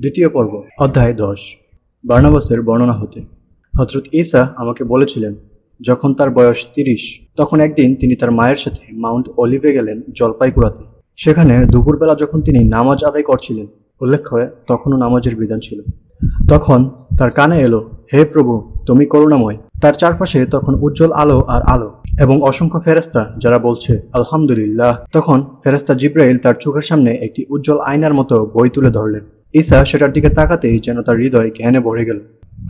দ্বিতীয় পর্ব, অধ্যায় দশ, বার্নাবাসের বর্ণনা হতে। হজরত ইসা আমাকে বলেছিলেন, যখন তার বয়স তিরিশ, তখন একদিন তিনি তার মায়ের সাথে মাউন্ট অলিভে গেলেন জলপাইগুড়াতে। সেখানে দুপুরবেলা যখন তিনি নামাজ আদায় করছিলেন উল্লেখ উল্লেখ্য, তখনও নামাজের বিধান ছিল। তখন তার কানে এলো, হে প্রভু, তুমি করুণাময়। তার চারপাশে তখন উজ্জ্বল আলো আর আলো এবং অসংখ্য ফেরেস্তা যারা বলছে, আলহামদুলিল্লাহ। তখন ফেরেস্তা জিব্রাইল তার চোখের সামনে একটি উজ্জ্বল আয়নার মতো বই তুলে ধরলেন। ঈসা সেটার দিকে তাকাতেই যেন তার হৃদয় জ্ঞানে ভরে গেল।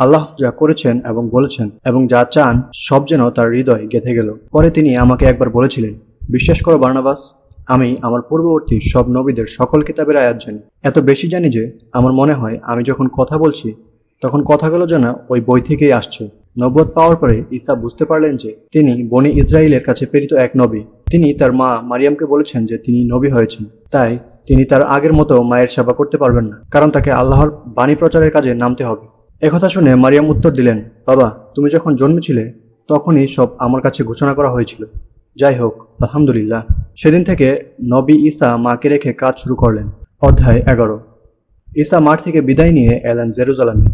আল্লাহ যা করেছেন এবং বলেছেন এবং যা চান, সব যেন তার হৃদয় গেঁথে গেল। পরে তিনি আমাকে একবার বলেছিলেন, বিশ্বাস করো বার্নাবাস, আমি আমার পূর্ববর্তী সব নবীদের সকল কিতাবের আয়াত জানি। এত বেশি জানি যে আমার মনে হয় আমি যখন কথা বলছি, তখন কথাগুলো যেন ওই বই থেকেই আসছে। নব্বত পাওয়ার পরে ঈসা বুঝতে পারলেন যে তিনি বনি ইসরায়েলের কাছে প্রেরিত এক নবী। তিনি তার মা মারিয়ামকে বলেছেন যে তিনি নবী হয়েছেন। তাই তিনি তার আগের মতো মায়ের সেবা করতে পারবেন না, কারণ তাকে আল্লাহর বাণী প্রচারের কাজে নামতে হবে। একথা শুনে মারিয়াম উত্তর দিলেন, বাবা, তুমি যখন জন্মেছিলে, তখনই সব আমার কাছে ঘোষণা করা হয়েছিল। যাই হোক, আলহামদুলিল্লাহ। সেদিন থেকে নবী ঈসা মাকে রেখে কাজ শুরু করলেন। অধ্যায় এগারো। ঈসা মাঠ থেকে বিদায় নিয়ে এলেন জেরুজালামে।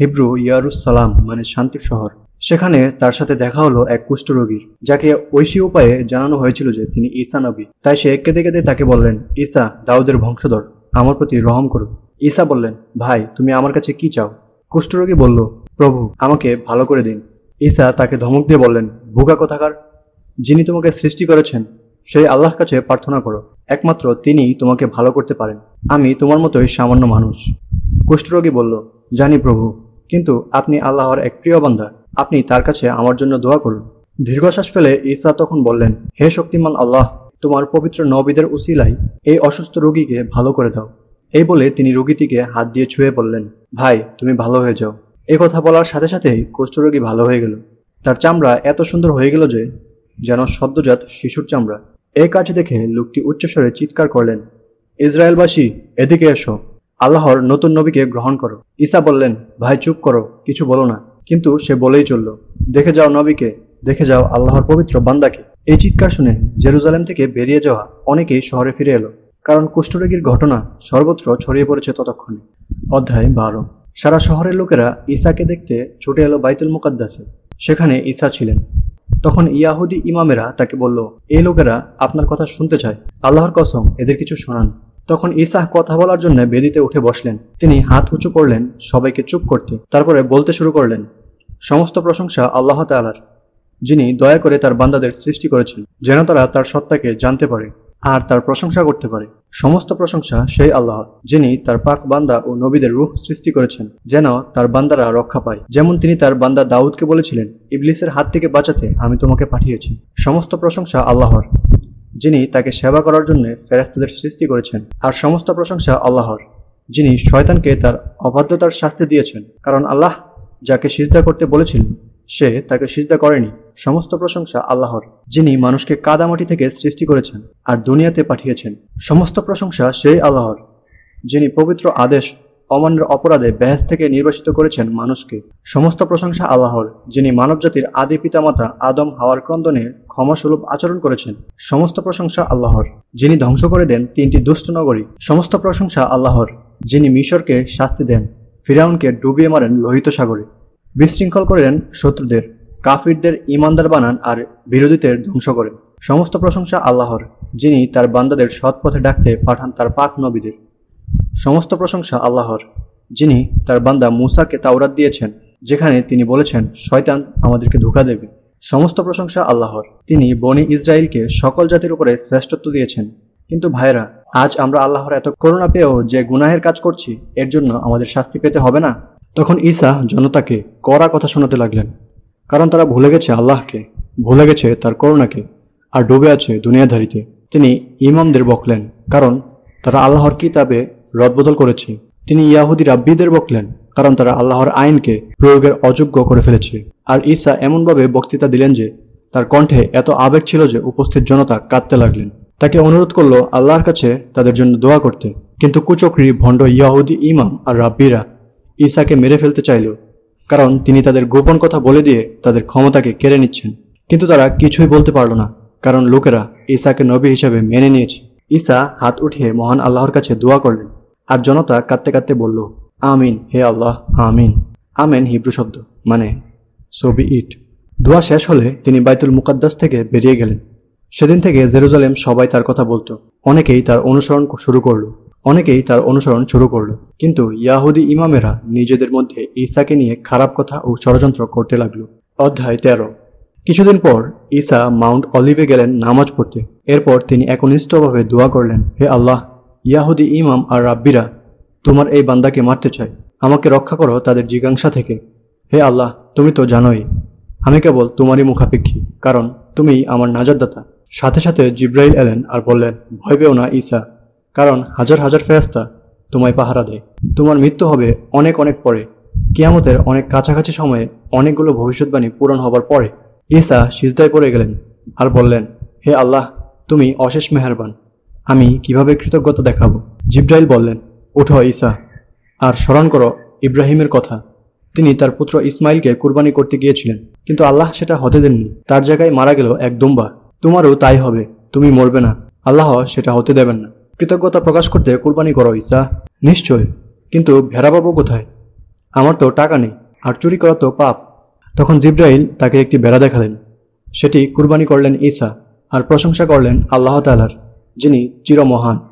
হিব্রু ইয়ারুসালাম মানে শান্তির শহর। সেখানে তার সাথে দেখা হলো এক কুষ্ঠরোগীর যাকে ঐশী উপায়ে জানানো হয়েছিল যে তিনি ঈসা নবী। তাই সে কেঁদে কেঁদে তাকে বললেন, ঈসা, দাউদের বংশধর, আমার প্রতি রহম করুন ঈসা বললেন, ভাই, তুমি আমার কাছে কি চাও? কুষ্ঠরোগী বলল, প্রভু, আমাকে ভালো করে দিন। ঈসা তাকে ধমক দিয়ে বললেন ভুকা কোথাকার? যিনি তোমাকে সৃষ্টি করেছেন, সেই আল্লাহর কাছে প্রার্থনা করো। একমাত্র তিনিই তোমাকে ভালো করতে পারেন। আমি তোমার মতোই সামান্য মানুষ। কুষ্ঠরোগী বলল, জানি প্রভু কিন্তু আপনি আল্লাহর এক প্রিয় বান্দা। আপনি তার কাছে আমার জন্য দোয়া করুন। দীর্ঘশ্বাস ফেলে ঈসা তখন বললেন, হে শক্তিমান আল্লাহ, তোমার পবিত্র নবীদের উসিলাই এই অসুস্থ রোগীকে ভালো করে দাও। এই বলে তিনি রোগীটিকে হাত দিয়ে ছুঁয়ে বললেন, ভাই, তুমি ভালো হয়ে যাও। এ কথা বলার সাথে সাথেই কুষ্ঠরোগী ভালো হয়ে গেল। তার চামড়া এত সুন্দর হয়ে গেল যে, যেন সদ্যজাত শিশুর চামড়া। এই কাজ দেখে লোকটি উচ্চস্বরে চিৎকার করলেন, ইসরায়েলবাসী, এদিকে এসো। আল্লাহর নতুন নবীকে গ্রহণ করো। ঈসা বললেন, ভাই, চুপ করো, কিছু বলো না। কিন্তু সে বলেই চলল, দেখে যাও নবীকে, দেখে যাও আল্লাহর পবিত্র বান্দাকে। এই চিৎকার শুনে জেরুজালেম থেকে বেরিয়ে যাওয়া অনেকেই শহরে ফিরে এলো, কারণ কুষ্ঠরোগীর ঘটনা সর্বত্র ছড়িয়ে পড়েছে ততক্ষণে। অধ্যায় বারো। সারা শহরের লোকেরা ঈসাকে দেখতে ছুটে এলো বাইতুল মুকাদ্দাসে। সেখানে ঈসা ছিলেন। তখন ইয়াহুদি ইমামেরা তাকে বলল, এই লোকেরা আপনার কথা শুনতে চায়। আল্লাহর কসম, এদের কিছু শোনান। তখন ইসাহ কথা বলার জন্য বেদিতে উঠে বসলেন। তিনি হাত উঁচু করলেন, সবাইকে চুপ করতে। তারপরে বলতে শুরু করলেন, সমস্ত প্রশংসা আল্লাহ তালার যিনি দয়া করে তার বান্দাদের সৃষ্টি করেছেন, যেন তারা তার সত্তাকে জানতে পারে আর তার প্রশংসা করতে পারে। সমস্ত প্রশংসা সেই আল্লাহ, যিনি তার পাক বান্দা ও নবীদের রূহ সৃষ্টি করেছেন, যেন তার বান্দারা রক্ষা পায়। যেমন তিনি তার বান্দা দাউদকে বলেছিলেন, ইবলিসের হাত থেকে বাঁচাতে আমি তোমাকে পাঠিয়েছি। সমস্ত প্রশংসা আল্লাহর। যিনি তাকে সেবা করার জন্য ফেরাস্তাদের সৃষ্টি করেছেন আর সমস্ত প্রশংসা আল্লাহর, যিনি শয়তানকে তার অবাধ্যতার শাস্তি দিয়েছেন। কারণ আল্লাহ যাকে সিজদা করতে বলেছিলেন সে তাকে সিজদা করেনি। সমস্ত প্রশংসা আল্লাহর, যিনি মানুষকে কাদামাটি থেকে সৃষ্টি করেছেন আর দুনিয়াতে পাঠিয়েছেন। সমস্ত প্রশংসা সেই আল্লাহর, যিনি পবিত্র আদেশ অমান্যের অপরাধে বেহেস থেকে নির্বাসিত করেছেন মানুষকে। সমস্ত প্রশংসা আল্লাহর, যিনি মানবজাতির আদি পিতামাতা আদম হাওয়ার ক্রন্দনে ক্ষমাস্বরূপ আচরণ করেছেন। সমস্ত প্রশংসা আল্লাহর, যিনি ধ্বংস করে দেন তিনটি দুষ্ট নগরী। সমস্ত প্রশংসা আল্লাহর, যিনি মিশরকে শাস্তি দেন, ফিরাউনকে ডুবিয়ে মারেন লোহিত সাগরে। বিশৃঙ্খল করেন শত্রুদের, কাফিরদের ইমানদার বানান আর বিরোধীদের ধ্বংস করেন। সমস্ত প্রশংসা আল্লাহর, যিনি তার বান্দাদের সৎ পথে ডাকতে পাঠান তার পাক নবীদের। সমস্ত প্রশংসা আল্লাহর, যিনি তার বান্দা মুসাকে তাওরাত দিয়েছেন, যেখানে তিনি বলেছেন, শয়তান আমাদেরকে ধোকা দেবে। সমস্ত প্রশংসা আল্লাহর, তিনি বনি ইসরায়েলকে সকল জাতির উপরে শ্রেষ্ঠত্ব দিয়েছেন। কিন্তু ভাইরা আজ আমরা আল্লাহর এত করুণা পেয়েও যে গুনাহের কাজ করছি, এর জন্য আমাদের শাস্তি পেতে হবে না? তখন ঈসা জনতাকে কড়া কথা শোনাতে লাগলেন, কারণ তারা ভুলে গেছে আল্লাহকে, ভুলে গেছে তার করুণাকে, আর ডুবে আছে দুনিয়াধারীতে। তিনি ইমামদের বকলেন, কারণ তারা আল্লাহর কিতাবে রদবদল করেছে। তিনি ইয়াহুদি রাব্বিদের বকলেন, কারণ তারা আল্লাহর আইনকে প্রয়োগের অযোগ্য করে ফেলেছে। আর ঈসা এমনভাবে বক্তৃতা দিলেন যে, তার কণ্ঠে এত আবেগ ছিল যে উপস্থিত জনতা কাঁদতে লাগলেন। তাকে অনুরোধ করল আল্লাহর কাছে তাদের জন্য দোয়া করতে। কিন্তু কুচক্রি ভণ্ড ইয়াহুদি ইমাম আর রাব্বিরা ঈসাকে মেরে ফেলতে চাইল, কারণ তিনি তাদের গোপন কথা বলে দিয়ে তাদের ক্ষমতাকে কেড়ে নিচ্ছেন। কিন্তু তারা কিছুই বলতে পারল না, কারণ লোকেরা ঈসাকে নবী হিসাবে মেনে নিয়েছে। ঈসা হাত উঠিয়ে মহান আল্লাহর কাছে দোয়া করলেন। আর জনতা কাঁদতে কাঁদতে বলল, আমিন, হে আল্লাহ, আমিন। আমেন হিব্রু শব্দ মানে সবি ইট দোয়া শেষ হলে তিনি বাইতুল মুকাদ্দাস থেকে বেরিয়ে গেলেন। সেদিন থেকে জেরুজালেম সবাই তার কথা বলতো। অনেকেই তার অনুসরণ শুরু করল। অনেকেই তার অনুসরণ শুরু করল। কিন্তু ইয়াহুদি ইমামেরা নিজেদের মধ্যে ঈসাকে নিয়ে খারাপ কথা ও ষড়যন্ত্র করতে লাগল। অধ্যায় তেরো। কিছুদিন পর ঈসা মাউন্ট অলিভে গেলেন নামাজ পড়তে। এরপর তিনি একনিষ্ঠভাবে দোয়া করলেন, হে আল্লাহ ইয়াহুদি ইমাম আর রাব্বিরা, তোমার এই বান্দাকে মারতে চায়। আমাকে রক্ষা করো তাদের জিজ্ঞাসা থেকে। হে আল্লাহ, তুমি তো জানোই, আমি কেবল তোমারই মুখাপেক্ষী, কারণ তুমি আমার নাজারদাতা সাথে সাথে জিব্রাইল এলেন আর বললেন, ভয় পেও না ঈসা, কারণ হাজার হাজার ফেরাস্তা তোমায় পাহারা দেয়। তোমার মৃত্যু হবে অনেক অনেক পরে। কিয়ামতের অনেক কাছাকাছি সময়ে অনেকগুলো ভবিষ্যৎবাণী পূরণ হবার পরে। ঈসা সিজদায় পড়ে গেলেন আর বললেন, হে আল্লাহ, তুমি অশেষ মেহেরবান। আমি কীভাবে কৃতজ্ঞতা দেখাবো? জিব্রাইল বললেন, ওঠো ঈসা, আর স্মরণ করো ইব্রাহিমের কথা। তিনি তার পুত্র ইসমাইলকে কুরবানি করতে গিয়েছিলেন, কিন্তু আল্লাহ সেটা হতে দেননি। তার জায়গায় মারা গেল এক দুম্বা। তোমারও তাই হবে, তুমি মরবে না। আল্লাহ সেটা হতে দেবেন না। কৃতজ্ঞতা প্রকাশ করতে কুরবানি করো ঈসা। নিশ্চয়, কিন্তু ভেড়া পাবো কোথায়? আমার তো টাকা নেই, আর চুরি করা তো পাপ। তখন জিব্রাইল তাকে একটি বেড়া দেখালেন। সেটি কুরবানি করলেন ঈসা, আর প্রশংসা করলেন আল্লাহ তালার যিনি চিরমহান।